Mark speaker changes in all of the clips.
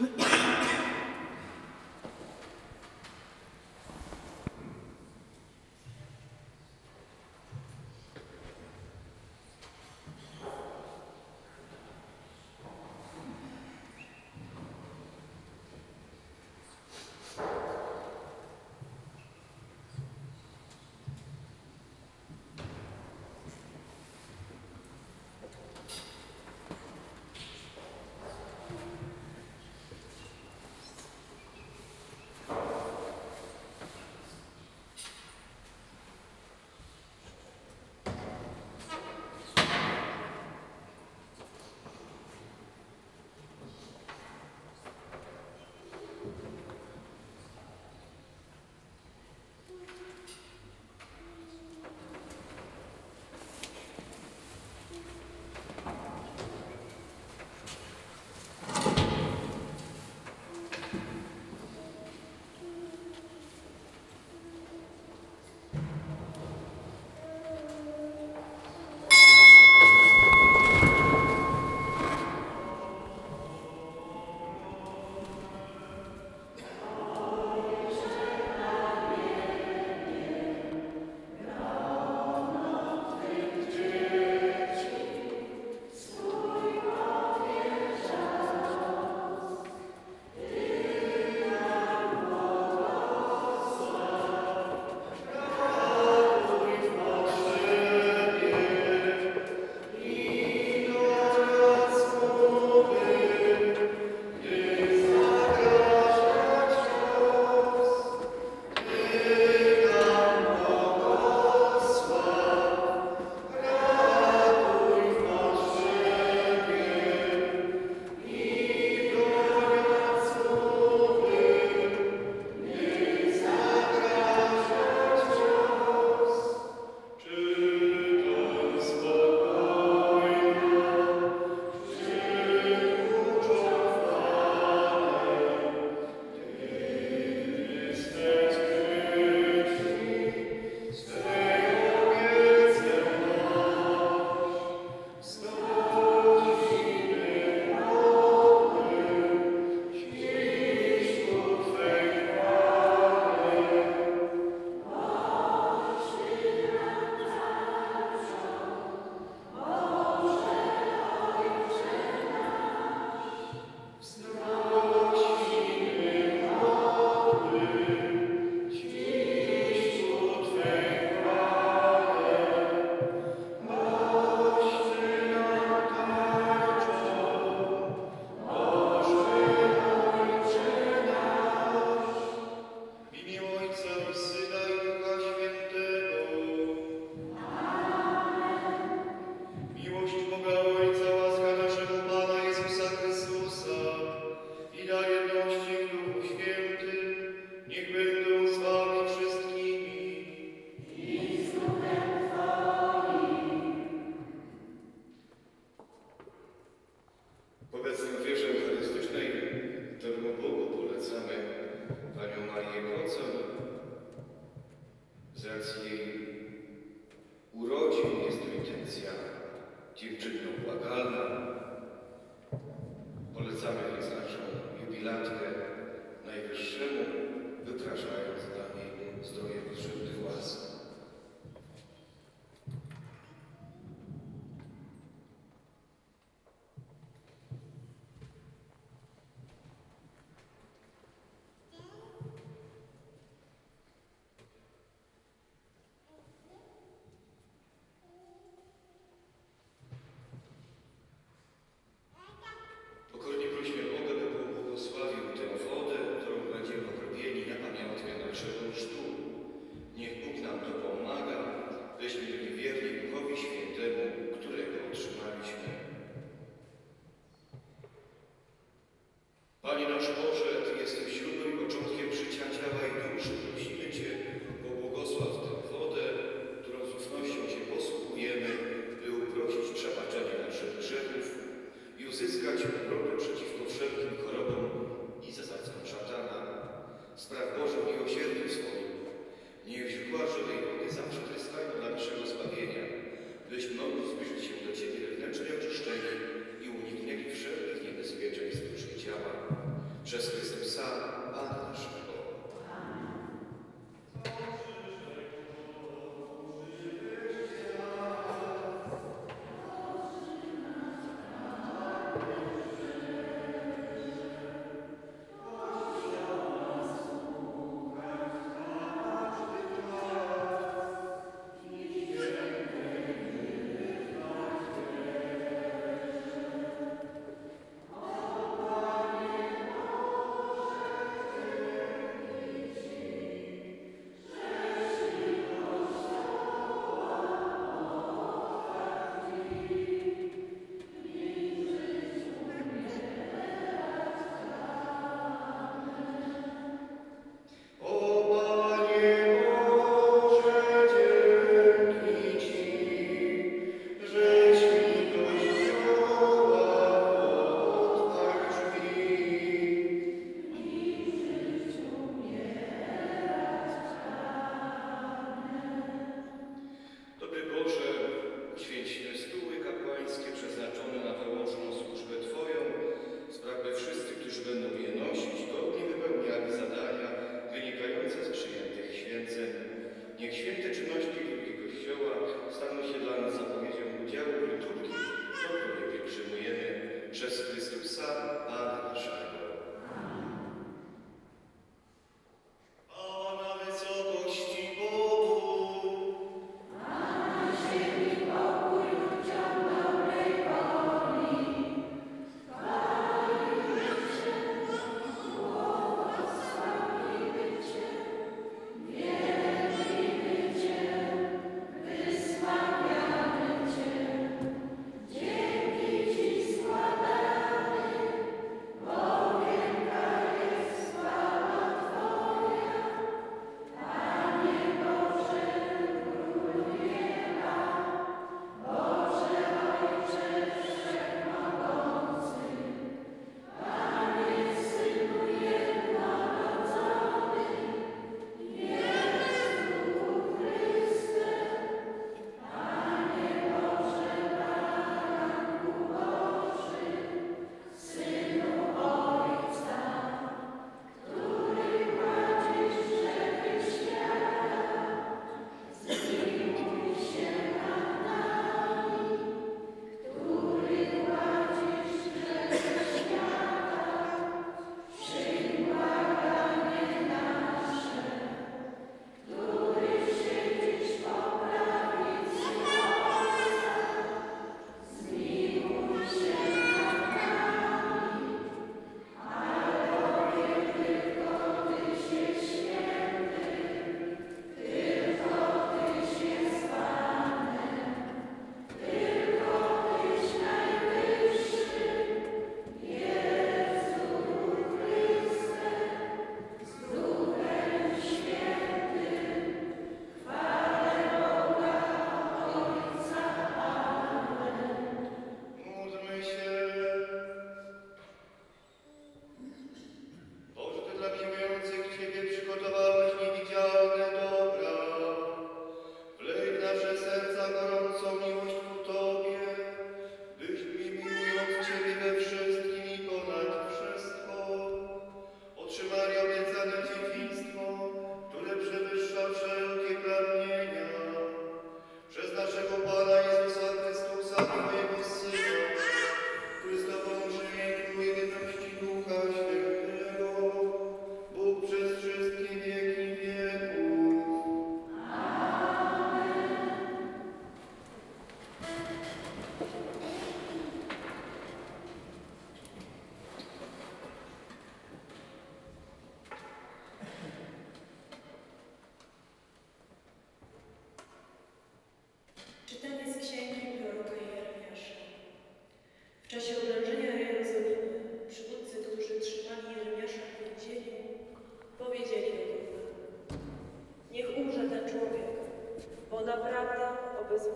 Speaker 1: Yeah.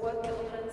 Speaker 2: cualquier otra